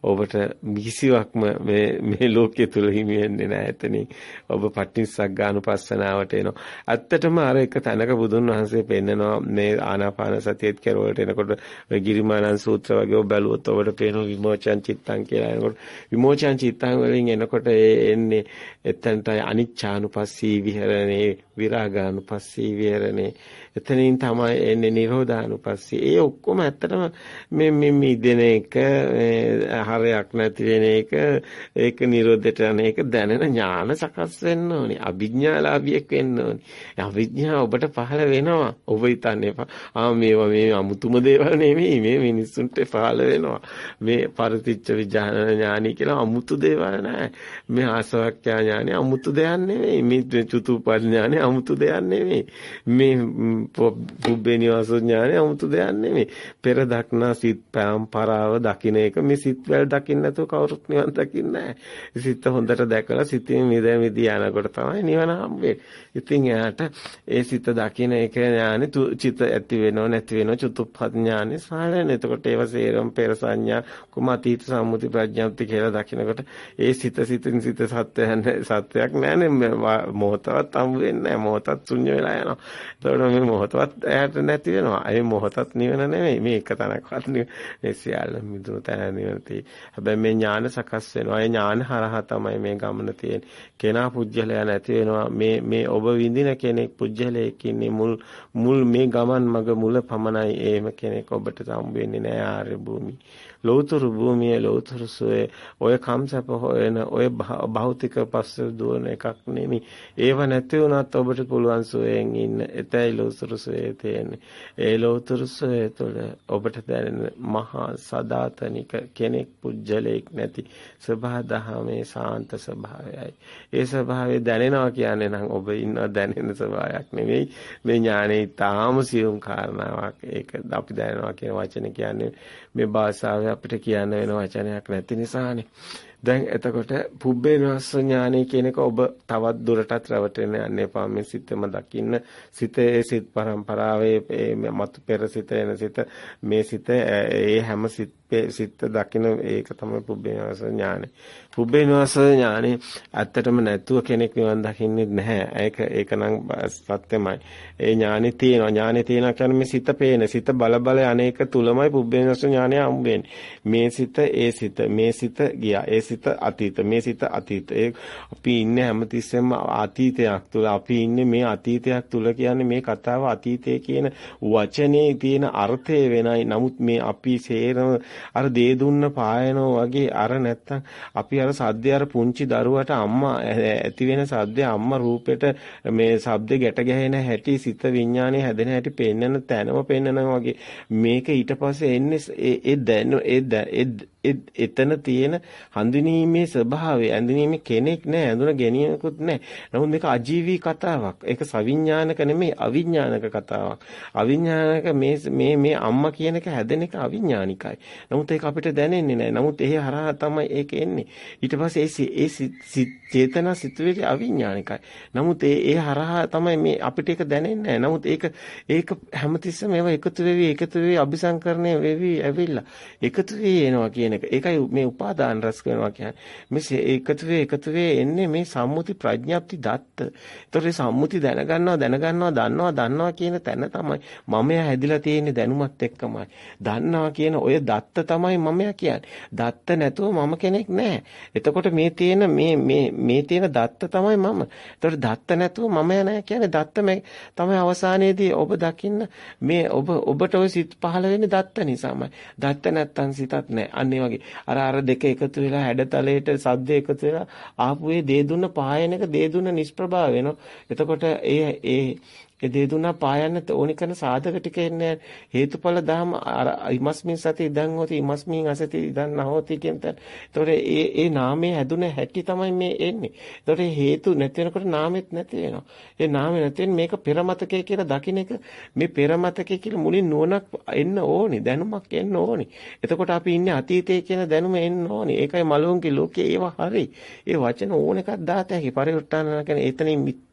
ඔබට කිසිවක්ම මේ මේ ලෝකයේ තුල හිමි වෙන්නේ නැහැ එතනින්. ඔබ පටිච්චසග්ගානුපස්සනාවට එනවා. ඇත්තටම අර එක තැනක බුදුන් වහන්සේ පෙන්නනවා මේ ආනාපාන සතියෙත් කෙරවලට එනකොට ඔය ගිරිමානන් සූත්‍ර වගේ ඔබ බැලුවොත් ඔබට පේනවා විමෝචන චිත්තං කියලා. එනකොට විමෝචන චිත්තං වලින් එනකොට එන්නේ එතනට අනිච්චානුපස්සී විහරණේ විරාගානුපස්සී විහරණේ එතනින් තමයි එන්නේ නිරෝධානුපස්සී. ඒ ඔක්කොම ඇත්තටම මේ මේ මිදෙන එක හරයක් නැති වෙන එක ඒක නිරෝධයට යන එක දැනෙන ඥාන සකස් වෙන්න ඕනේ. අභිඥාලාභියෙක් වෙන්න ඕනේ. අභිඥා ඔබට පහළ වෙනවා. ඔබ හිතන්නේ ආ මේවා මේ අමුතුම දේවල් නෙමෙයි. මේ මිනිස්සුන්ට පහළ වෙනවා. මේ පරිතිච්ඡ විඥාන ඥානි කියලා අමුතු දේවල් නෑ. මේ ආසවක්ඛ්‍යා ඥානි අමුතු දෙයක් නෙමෙයි. මේ චතුප්පඥ ඥානි අමුතු දෙයක් නෙමෙයි. මේ පුබ්බේ නිවාස ඥානය 아무තු දෙයක් නෙමෙයි. පෙර දක්නා සිත් පරම්පරාව දකින්න එක මේ සිත් වල දකින්න නැතුව කවුරුත් නිවන් දකින්නේ නැහැ. සිත හොඳට දැකලා සිතින් මිදෙ මිදී යනකොට තමයි නිවන හම්බෙන්නේ. ඉතින් එයාට ඒ සිත දකින්න එක ඥානෙ චිත ඇති වෙනව නැති වෙනව චතුප්පත් ඥානෙ සාලන. එතකොට ඒව සේරම පෙර සංඥා කුමතීත සම්මුති ප්‍රඥාප්ති කියලා දකිනකොට ඒ සිත සිතින් සිත සත්‍යයන් සත්‍යයක් නැහැනේ මොහොතවත් හම්බ වෙන්නේ නැහැ. මොහොතත් ශුන්‍ය වෙලා යනවා. එතකොට මේ මොහොතවත් ඇයට නැති වෙනවා. ඒ මොහොතත් නිවන නෙමෙයි. මේ එක තැනක්වත් මේ සියල්ල මිදුණු තැන නිවන තියෙන්නේ. හැබැයි මේ ඥාන සකස් වෙනවා. ඒ ඥාන හරහා තමයි මේ ගමන තියෙන්නේ. කෙනා පුජ්‍යලයා නැති වෙනවා. මේ මේ ඔබ විඳින කෙනෙක් පුජ්‍යලයක් ඉන්නේ මුල් මුල් මේ ගමන් මග මුල පමණයි. එහෙම කෙනෙක් ඔබට හම්බ වෙන්නේ නෑ ආර්ය භූමි. ලෞතර භූමියේ ලෞතර සෝය ඔය කම්සප හොයන ඔය භෞතික පස්ස දුවන එකක් නෙමෙයි. ඒව නැති වුණත් ඔබට පුළුවන් සෝයෙන් ඉන්න. එතයි ලෞතර සෝයේ තියෙන්නේ. ඒ ලෞතර සෝය තුළ ඔබට දැනෙන මහා සදාතනික කෙනෙක් පුජ්‍යලයක් නැති සබහා දහමේ සාන්ත ස්වභාවයයි. ඒ ස්වභාවය දැනෙනවා කියන්නේ නම් ඔබ ඉන්න දැනෙන ස්වභාවයක් නෙමෙයි. මේ ඥානේ තාම සියුම් කාරණාවක්. ඒක අපි දැනනවා කියන වචනේ කියන්නේ මේ භාෂාවේ අපිට කියන්න වෙන වචනයක් නැති නිසානේ. දැන් එතකොට පුබ්බේ නිවස්ස ඥානය කියන එක ඔබ තවත් දුරටත් රැවටෙන්න යන්න එපා මේ සිතම දකින්න සිතේ සිත් පරම්පරාවේ මතු පෙර සිත එන සිත මේ සිත ඒ හැම සිත් සිත දකින ඒක තමයි පුබ්බේ නිවස්ස ඥානය පුබ්බේ නිවස්ස ඥානය ඇත්තටම නැතුව කෙනෙක් නිවන් දකින්නේ නැහැ. ඒක ඒක නම් සත්‍යමයි. ඒ ඥානෙ තියෙනවා. ඥානෙ තියෙනවා කියන්නේ මේ සිත පේන. සිත බල බල අනේක තුලමයි පුබ්බේ නිවස්ස ඥානය හම්බෙන්නේ. මේ සිත ඒ සිත මේ සිත ගියා. ඒ සිත අතීත මේ සිත අතීත. ඒ අපි ඉන්නේ හැමතිස්සෙම අතීතයක් තුල. අපි ඉන්නේ මේ අතීතයක් තුල කියන්නේ මේ කතාව අතීතය කියන වචනේ තියෙන අර්ථය වෙනයි. නමුත් මේ අපි සේරම අර දේ දුන්න පායනෝ වගේ අර නැත්තම් අපි අර සද්දේ අර පුංචි දරුවට අම්මා ඇති වෙන සද්දේ අම්මා රූපෙට මේ ශබ්ද ගැට ගැහෙන හැටි සිත විඥානේ හැදෙන හැටි පෙන්නන තැනම පෙන්නනවා වගේ මේක ඊට පස්සේ එන්නේ ඒ දැන ඒ එතන තියෙන හඳුනීමේ ස්වභාවය හඳුනීමේ කෙනෙක් නැහැ හඳුන ගැනීමකුත් නැහැ. නමුත් මේක අජීවී කතාවක්. ඒක සවිඥානික නෙමෙයි අවිඥානික කතාවක්. අවිඥානික මේ මේ මේ අම්මා කියන එක හැදෙන එක අවිඥානිකයි. නමුත් ඒක අපිට දැනෙන්නේ නැහැ. නමුත් එහි හරහා තමයි ඒක එන්නේ. ඊට පස්සේ ඒ ඒ චේතනා සිතුවිලි අවිඥානිකයි. නමුත් ඒ ඒ හරහා තමයි මේ අපිට ඒක දැනෙන්නේ නැහැ. නමුත් ඒක ඒක හැමතිස්සෙම ඒවා එකතු වෙවි එකතු වෙවි අபிසංකරණය වෙවි ඇවිල්ලා එකතු වෙයි එනවා කියන එක. ඒකයි මේ උපාදාන රස කරනවා කියන්නේ. මේ එකතු වේ එකතු වේ එන්නේ මේ සම්මුති ප්‍රඥාප්ති දත්ත. ඒතකොට සම්මුති දැනගන්නවා දැනගන්නවා දන්නවා දන්නවා කියන තැන තමයි මමයා හැදිලා තියෙන්නේ දැනුමත් එක්කමයි. දන්නවා කියන ඔය දත්ත තමයි මමයා කියන්නේ. දත්ත නැතුව මම කෙනෙක් නැහැ. එතකොට මේ තියෙන මේ මේ මේ තියෙන දත්ත තමයි මම. ඒතකොට දත්ත නැතුව මමයා නැහැ කියන්නේ දත්ත තමයි අවසානයේදී ඔබ දකින්න මේ ඔබ ඔබට ওই සිත් පහළ වෙන්නේ දත්ත නිසාමයි. දත්ත නැත්තම් සිතත් නැහැ. අන්න ඒ වගේ අර අර දෙක එකතු වෙලා හැඩතලයට සද්ද එකතු වෙලා ආපු ඒ දේ දුන්න පායන එක දේ දුන්න නිෂ්ප්‍රභාව වෙනවා. එතකොට ඒ ඒ ඒ දේ දුන්නා පායන්න ඕනි කරන සාධක ටික එන්නේ හේතුඵල ධම ඉමස්මින් සති ඉදන් හොති ඉමස්මින් අසති ඉදන් නහොති කියන තැන. ඒතකොට ඒ ඒ නාමයේ හැදුන හැටි තමයි මේ එන්නේ. ඒතකොට හේතු නැති වෙනකොට නාමෙත් නැති වෙනවා. ඒ නාමෙ නැති මේක පෙරමතකය කියලා දකින්න එක මේ පෙරමතකය කියලා මුලින් නුවණක් එන්න ඕනි. දැනුමක් එන්න ඕනි. එතකොට අපි ඉන්නේ අතීතයේ කියන දැනුම එන්න ඕනි. ඒකයි මලෝන්ගේ ලෝකේ ඒවා හරි. ඒ වචන ඕන එකක් දාත හැකි. පරිවර්තන කියන්නේ එතනින්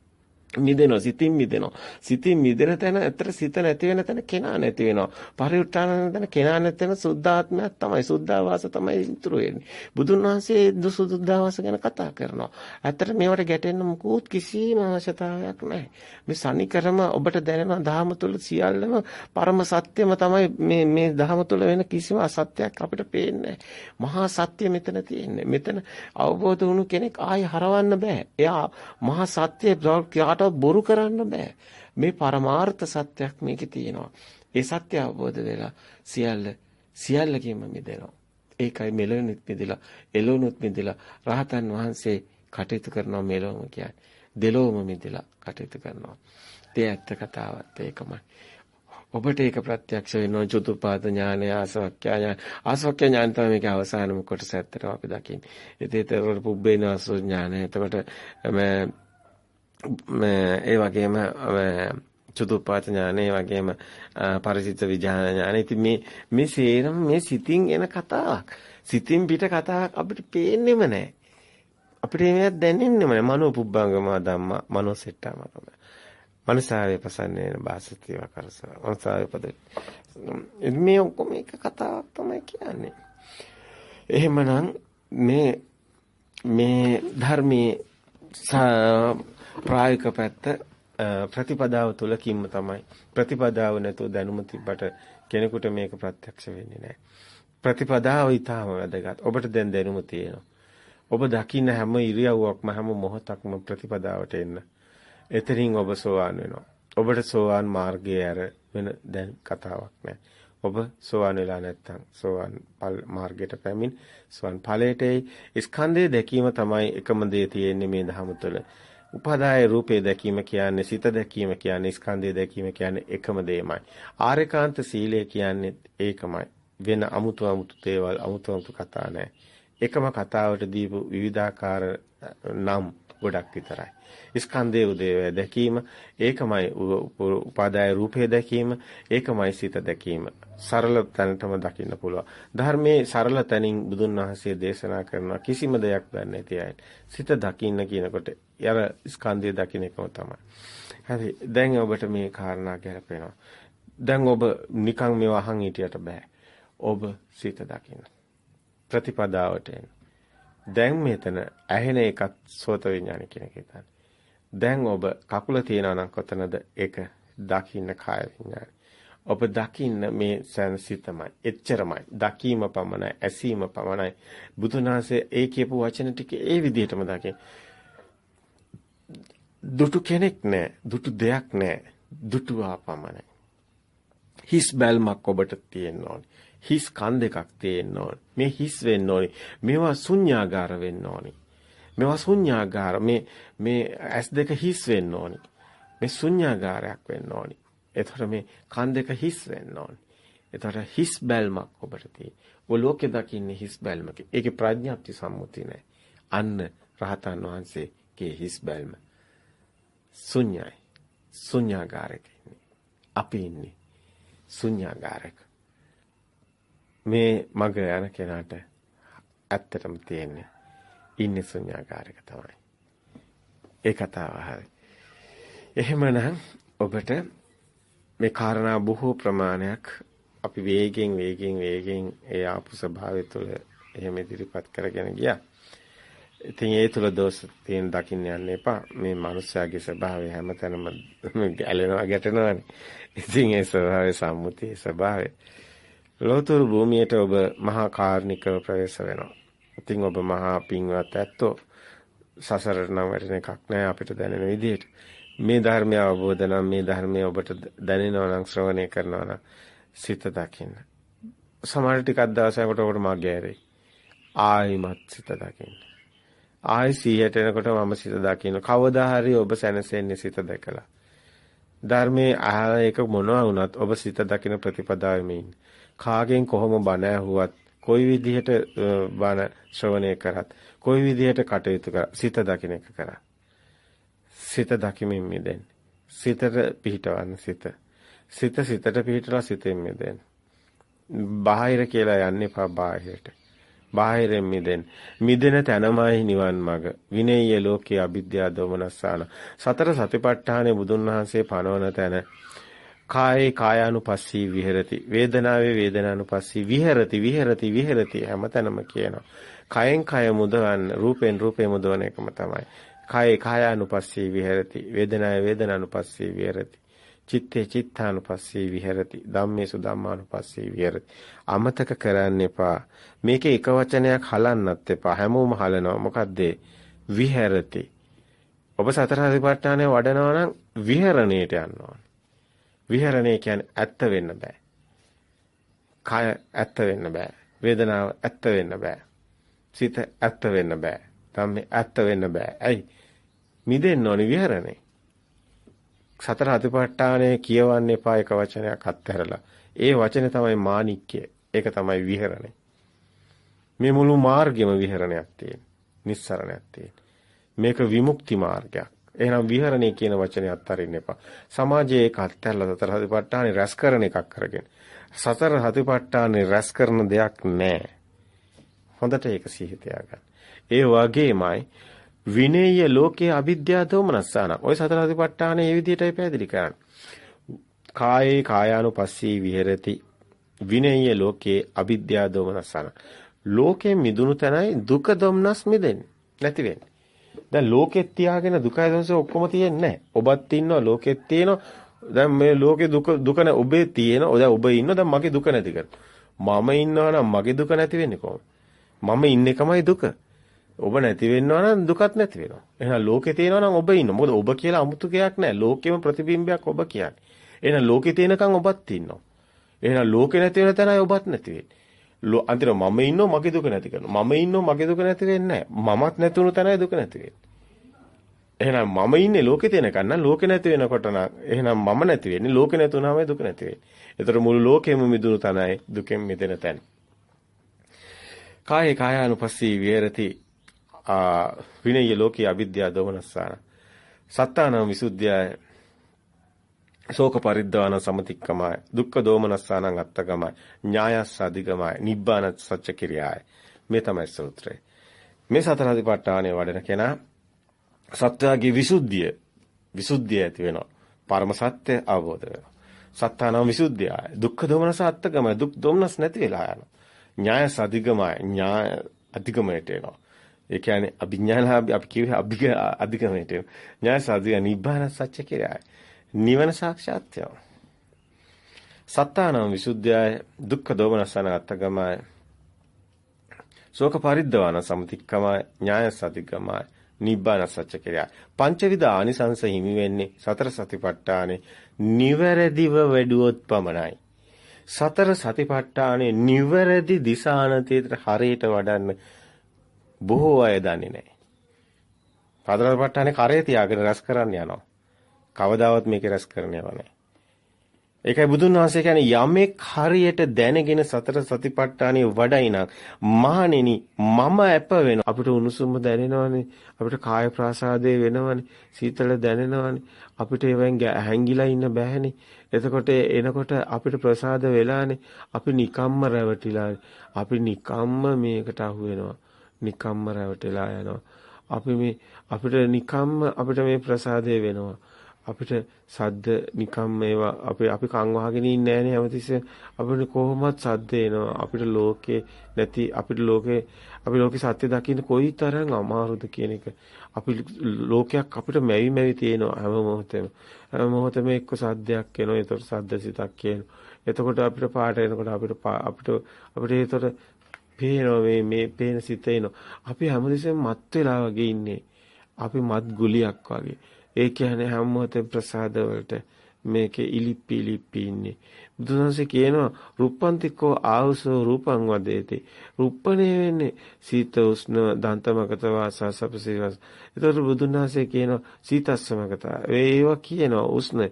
මිදෙනවා සිතින් මිදෙනවා සිතින් මිදෙන තැන ඇත්තට සිත නැති වෙන තැන කෙනා නැති වෙනවා පරිඋත් ทาน තැන කෙනා නැති වෙන සුද්ධාත්මයක් තමයි සුද්ධාවාස තමයි ඉතුරු වෙන්නේ බුදුන් වහන්සේ දුසුද්ධාවාස ගැන කතා කරනවා ඇත්තට මේවට ගැටෙන්න මොකුත් කිසිම අවශ්‍යතාවයක් නැහැ මේ සනිකරම ඔබට දැනෙන ධහම තුල සියල්ලම පරම සත්‍යම තමයි මේ මේ ධහම තුල වෙන කිසිම අසත්‍යයක් අපිට පේන්නේ මහා සත්‍ය මෙතන තියෙන්නේ මෙතන අවබෝධ වුණු කෙනෙක් ආයි හරවන්න බෑ එයා මහා සත්‍ය කාටවත් බොරු කරන්න බෑ. මේ පරමාර්ථ සත්‍යයක් මේකේ තියෙනවා. ඒ සත්‍ය අවබෝධ වෙලා සියල්ල සියල්ලකින්ම මිදෙනවා. ඒකයි මෙලොවුනුත් මිදලා, එළොවුනුත් මිදලා රහතන් වහන්සේ කටයුතු කරනවා මෙලොවම කියන්නේ. දෙලොවම මිදලා කටයුතු කරනවා. ඒ ඇත්ත කතාවත් ඒකමයි. ඔබට ඒක ප්‍රත්‍යක්ෂ වෙනවා චතුපාද ඥානය ආසවක්ඛ්‍ය ඥාන ආසවක්ඛ්‍ය ඥාන තමයි මේකේ අවසානම කොටස ඇත්තටම අපි දකින්නේ. ඒතේතර පුබ්බේනවාස ඥානය. එතකොට ඒ වගේම චතුප්පාත ඥාන ඒ වගේම පරිසිත විඥාන ඥාන. ඉතින් මේ මේ සේරම මේ සිතින් එන කතාවක්. සිතින් පිට කතාවක් අපිට පේන්නෙම නැහැ. අපිට මේක දැනෙන්නෙම නැහැ. මනෝ පුබ්බංගම ධම්මා මනෝ සෙට්ටම තමයි. මනසාවේ පසන්නේන බාසතිව කරස. මනසාවේ පද. මේ ඔක්කොම එක කතාවක් තමයි කියන්නේ. එහෙමනම් මේ මේ ධර්මයේ ප්‍රායෝගික පැත්ත ප්‍රතිපදාව තුලකින්ම තමයි ප්‍රතිපදාව නැතුව දැනුම තිබ්බට කෙනෙකුට මේක ප්‍රත්‍යක්ෂ වෙන්නේ නැහැ. ප්‍රතිපදාව ඊටාම වැදගත්. ඔබට දැන් දැනුම තියෙනවා. ඔබ දකින්න හැම ඉරියව්වක්ම හැම මොහොතක්ම ප්‍රතිපදාවට එන්න. එතනින් ඔබ සෝවාන් වෙනවා. ඔබට සෝවාන් මාර්ගයේ ඇර වෙන දැන් කතාවක් නැහැ. ඔබ සෝවන් වෙලා නැත්තම් සෝවන් මාර්ගයට පැමිණ සෝවන් ඵලයටයි ස්කන්ධය දැකීම තමයි එකම දේ තියෙන්නේ මේ ධහම තුළ. උපාදාය රූපේ දැකීම කියන්නේ සිත දැකීම කියන්නේ ස්කන්ධය දැකීම කියන්නේ එකම දෙයමයි. ආරේකාන්ත සීලය කියන්නේ ඒකමයි. වෙන අමුතු අමුතු දේවල් අමුතු අමුතු කතා නැහැ. එකම කතාවට දීපු විවිධාකාර නම් ගොඩක් විතරයි. ස්කන්ධයේ උදේවැය දැකීම ඒකමයි උපාදාය රූපේ දැකීම ඒකමයි සිත දැකීම සරල තැනටම දකින්න පුළුවන් ධර්මයේ සරල තැනින් බුදුන් වහන්සේ දේශනා කරන කිසිම දෙයක් දන්නේ නැති අය සිත දකින්න කියනකොට යර ස්කන්ධය දකින්න එකම තමයි හරි දැන් ඔබට මේ කාරණා ගැලපෙනවා දැන් ඔබ නිකන් මේව අහන් හිටියට බෑ ඔබ සිත දකින්න ප්‍රතිපදාවට එන්න දැන් මෙතන ඇහෙන එකත් සෝත විඥාන කියන එක හිතන්න. දැන් ඔබ කකුල තියනවා නම් කොතනද ඒක දකින්න කාය විඥාන. ඔබ දකින්න මේ සංසිතමයි. එච්චරමයි. දකීම පමණයි, ඇසීම පමණයි. බුදුන් වහන්සේ ඒ කියපු වචන ටික ඒ විදිහටම දකින්න. දුටු කෙනෙක් නැහැ. දුටු දෙයක් නැහැ. දුටුවා පමණයි. හිස් බැල්මක් ඔබට තියෙන්න ඕනේ. හිස් කන් දෙකක් තියෙන්න ඕනේ. මේ හිස් වෙන්න ඕනේ. මේවා ශුන්‍යාගාර වෙන්න ඕනේ. මේවා ශුන්‍යාගාර මේ මේ ඇස් දෙක හිස් වෙන්න ඕනේ. මේ ශුන්‍යාගාරයක් වෙන්න ඕනේ. එතකොට මේ කන් දෙක හිස් වෙන්න ඕනේ. එතකොට හිස් බැල්මක් ඔබට තියෙන්නේ. ඔය ලෝකේ දකින්නේ හිස් බැල්මක. ඒකේ ප්‍රඥාප්ති සම්මුතිය නෑ. අන්න රහතන් වහන්සේගේ හිස් බැල්ම. ශුන්‍යයි. ශුන්‍යාගාරයක ඉන්නේ. අපි ඉන්නේ ශුන්‍යාගාරයක. මේ මග යන කෙනාට ඇත්තටම තියෙන්නේ ඉන්නේ ශුන්‍යාකාරක තමයි. ඒ කතාව හරි. එහෙමනම් ඔබට මේ කාරණා බොහෝ ප්‍රමාණයක් අපි වේගෙන් වේගෙන් වේගෙන් ඒ ආපු ස්වභාවය තුළ එහෙම ඉදිරිපත් කරගෙන ගියා. ඉතින් ඒ තුළ දෝෂ තියෙන දකින්න යන්න එපා. මේ මනුස්සයාගේ ස්වභාවය හැමතැනම ගැලෙනවා ගැටෙනවානේ. ඉතින් ඒ ස්වභාවය සම්මුතියේ ස්වභාවය. ලෝතර භූමියට ඔබ මහා කාර්නිකව ප්‍රවේශ වෙනවා. ඉතින් ඔබ මහා පින්වත් ඇත්තෝ සසරට නම් වැටෙන එකක් නෑ අපිට දැනෙන විදිහට. මේ ධර්මය අවබෝධ නම් මේ ධර්මය ඔබට දැනෙනවා නම් ශ්‍රවණය කරනවා නම් සිත දකින්න. සමහර ටිකක් දවසකට ඔබට මගේ ඇරෙයි. ආයිමත් සිත දකින්න. ආයි සිහියට එනකොට මම සිත දකින්න. කවදා හරි ඔබ සැනසෙන්නේ සිත දැකලා. ධර්මයේ අහන එක මොනවා වුණත් ඔබ සිත දකින ප්‍රතිපදාවෙම ඉන්නේ. කාගෙන් කොහොම බණ ඇහුවත් කොයි විදිහට බණ ශ්‍රවණය කරත් කොයි විදිහට කටයුතු කරත් සිත දකින්න එක කරා. සිත දකිමින් මිදෙන්න. සිතට පිහිටවන්න සිත. සිත සිතට පිහිටලා සිතෙන් මිදෙන්න. බාහිර කියලා යන්නේ පා බාහිරට. බාහිරෙන් මිදෙන්න. මිදෙන තැනමයි නිවන් මඟ. විනේය ලෝකේ අවිද්‍යාව දෝමනස්සාන. සතර සතිපට්ඨානේ බුදුන් වහන්සේ පනවන තැන කායේ කායානුපස්සී විහෙරති වේදනාවේ වේදනානුපස්සී විහෙරති විහෙරති විහෙරති හැමතැනම කියනවා කයෙන් කය මුදවන්න රූපෙන් රූපේ මුදවන එකම තමයි කායේ කායානුපස්සී විහෙරති වේදනාවේ වේදනානුපස්සී විහෙරති චිත්තේ චිත්තානුපස්සී විහෙරති ධම්මේසු ධම්මානුපස්සී විහෙරති අමතක කරන්න එපා මේකේ එක වචනයක් හලන්නත් එපා හැමෝම හලනවා මොකද්ද විහෙරති ඔබ සතර සතිපට්ඨානය වඩනවා නම් විහෙරණයට යන්න ඕන විහරණය කියන්නේ ඇත්ත වෙන්න බෑ. කය ඇත්ත වෙන්න බෑ. වේදනාව ඇත්ත වෙන්න බෑ. සිත ඇත්ත වෙන්න බෑ. ධම්මේ ඇත්ත වෙන්න බෑ. ඇයි? මිදෙන්න ඕනි විහරණේ. සතර අතිපට්ඨානය කියවන්න එපා එක වචනයක් අත්හැරලා. ඒ වචනේ තමයි මාණික්කය. ඒක තමයි විහරණේ. මේ මුළු මාර්ගෙම විහරණයක් තියෙන. නිස්සරණයක් තියෙන. මේක විමුක්ති මාර්ගයක්. එහෙනම් විහරණය කියන වචනේ අත්හරින්න එපා. සමාජයේ ඒක අත්හැරලා සතර සතිපට්ඨානෙ රැස් කරන එකක් කරගෙන. සතර සතිපට්ඨානෙ රැස් කරන දෙයක් නැහැ. හොඳට ඒක සිහි තියාගන්න. ඒ වගේමයි විනේය ලෝකයේ අවිද්‍යාව දෝමනස්සාන. ওই සතර සතිපට්ඨානෙ මේ විදිහටයි පැහැදිලි කරන්නේ. කායේ කායානුපස්සී විහෙරති. විනේය ලෝකයේ අවිද්‍යාව දෝමනස්සාන. ලෝකේ මිදුණු තැනයි දුක දොම්නස් මිදෙන්නේ. නැති වෙන්නේ. දැන් ලෝකෙත් තියාගෙන දුකයි දොස් ඔක්කොම තියෙන්නේ නැහැ. ඔබත් ඉන්නවා ලෝකෙත් තියෙනවා. දැන් මේ ලෝකේ දුක දුක නැ ඔබේ තියෙන. දැන් ඔබ ඉන්නවා දැන් මගේ දුක නැති කර. මම ඉන්නවා නම් මගේ දුක නැති වෙන්නේ කොහොමද? මම ඉන්න එකමයි දුක. ඔබ නැති වෙන්නවා නම් දුකත් නැති වෙනවා. එහෙනම් ලෝකේ තියෙනවා නම් ඔබ ඉන්න. මොකද ඔබ කියලා 아무තු කයක් නැහැ. ලෝකෙම ප්‍රතිබිම්බයක් ඔබ කියන්නේ. එහෙනම් ලෝකේ තියෙනකන් ඔබත් ඉන්නවා. එහෙනම් ලෝකේ නැති වෙන තැනයි ඔබත් නැති වෙන්නේ. අන්තිම මම ඉන්නෝ මගේ දුක නැති කරනවා. මම ඉන්නෝ මගේ දුක නැති වෙන්නේ නැහැ. මමත් නැතුණු තැනයි දුක නැති වෙන්නේ. එහෙනම් මම ඉන්නේ ලෝකේ තියෙනකන් නම් ලෝකේ නැති වෙනකොට නම් එහෙනම් මම නැති වෙන්නේ ලෝකේ නැතුණාමයි දුක නැති වෙන්නේ. ඒතර මුළු ලෝකෙම මිදුණු තැනයි දුකෙන් මිදෙන තැන. කායේ කායානුපස්සී විහෙරති ආ විනය ලෝකී අවිද්‍යාව දවනස්සාන. සත්තාන විසුද්ධියයි ශෝක පරිද්දාන සමතික්කමයි දුක්ඛ දෝමනස්සානං අත්තගමයි ඥායස්ස අධිගමයි නිබ්බාන සත්‍ය කිරියාය මේ තමයි සූත්‍රය මේ සතර අධිපට්ඨානය වඩන කෙනා සත්‍යයේ විසුද්ධිය විසුද්ධිය ඇති වෙනවා. පරම සත්‍ය අවබෝධ වෙනවා. සත්තානම් විසුද්ධියයි. දුක්ඛ දෝමනස අත්තගම දුක් දෝමනස් නැති වෙලා යනවා. ඥාය සදිගමයි ඥාය අධිගමයට එනවා. ඒ කියන්නේ අභිඥානලාභී අපි කියවේ අභිග අධිගමයට එනවා. ඥාය සදිග නිබ්බාන සත්‍ය කියලායි. නිවන සාක්ෂාත් වෙනවා. සත්තානම් විසුද්ධියයි දුක්ඛ දෝමනසන අත්තගමයි. ශෝක පරිද්දවාන සම්තික්කමයි ඥාය සදිගමයි නිබ්බාන සත්‍ය කියලා. පංචවිධ ආනිසංස හිමි වෙන්නේ සතර සතිපට්ඨානේ නිවැරදිව වැඩුවොත් පමණයි. සතර සතිපට්ඨානේ නිවැරදි දිශානතේට හරියට වඩන්න බොහෝ අය දන්නේ නැහැ. සතරපට්ඨානේ කරේ තියාගෙන රැස් කරන්න යනවා. කවදාවත් මේක රැස් කරන්න යව නැහැ. ඒකයි බුදුන් වහන්සේ කියන්නේ යමෙක් හරියට දැනගෙන සතර සතිපට්ඨානිය වඩයි නම් මහණෙනි මම අප වෙන අපිට උණුසුම දැනෙනවනේ. අපිට කාය ප්‍රාසාදේ වෙනවනේ. සීතල දැනෙනවනේ. අපිට ඒවෙන් හැංගිලා ඉන්න බෑනේ එතකොට එනකොට අපිට ප්‍රසාද වෙලානේ. අපි නිකම්ම රැවටිලා අපි නිකම්ම මේකට අහු වෙනවා. නිකම්ම රැවටලා යනවා. අපි මේ අපිට නිකම්ම අපිට මේ ප්‍රසාදේ වෙනවා. අපිට සද්ද නිකම් මේවා අපි අපි කන් වහගෙන ඉන්නේ නැහනේ හැමතිස්සෙම. අපිට කොහොමවත් සද්ද එනවා. අපිට ලෝකේ නැති අපිට ලෝකේ අපි ලෝකේ සත්‍ය දකින්න කොයිතරම් අමාරුද කියන එක. අපි ලෝකයක් අපිට මැවි මැවි තියෙනවා හැම මොහොතෙම. හැම මොහොතෙම එක්ක සද්දයක් එනවා. ඒතර සද්ද සිතක් කියනවා එතකොට අපිට පාට එනකොට අපිට අපිට අපිට ඒතර පේනවා මේ මේ පේන සිත එනවා අපි හැමතිස්සෙම මත් වෙලා වගේ ඉන්නේ අපි මත් ගුලියක් වගේ ඒ කියන්නේ හැම මොහොතේ ප්‍රසාද වලට මේකේ ඉලිප්පි ඉලිප්පි ඉන්නේ. බුදුහන්සේ කියනවා රුප්පන්තිකෝ ආවසෝ රූපං වදේති. රුප්පණේ වෙන්නේ සීත උෂ්ණ දන්තමගත වාසසපසීවස්. ඒතකොට බුදුන්වහන්සේ කියනවා සීතස්සමගත. ඒවා කියනවා උෂ්ණ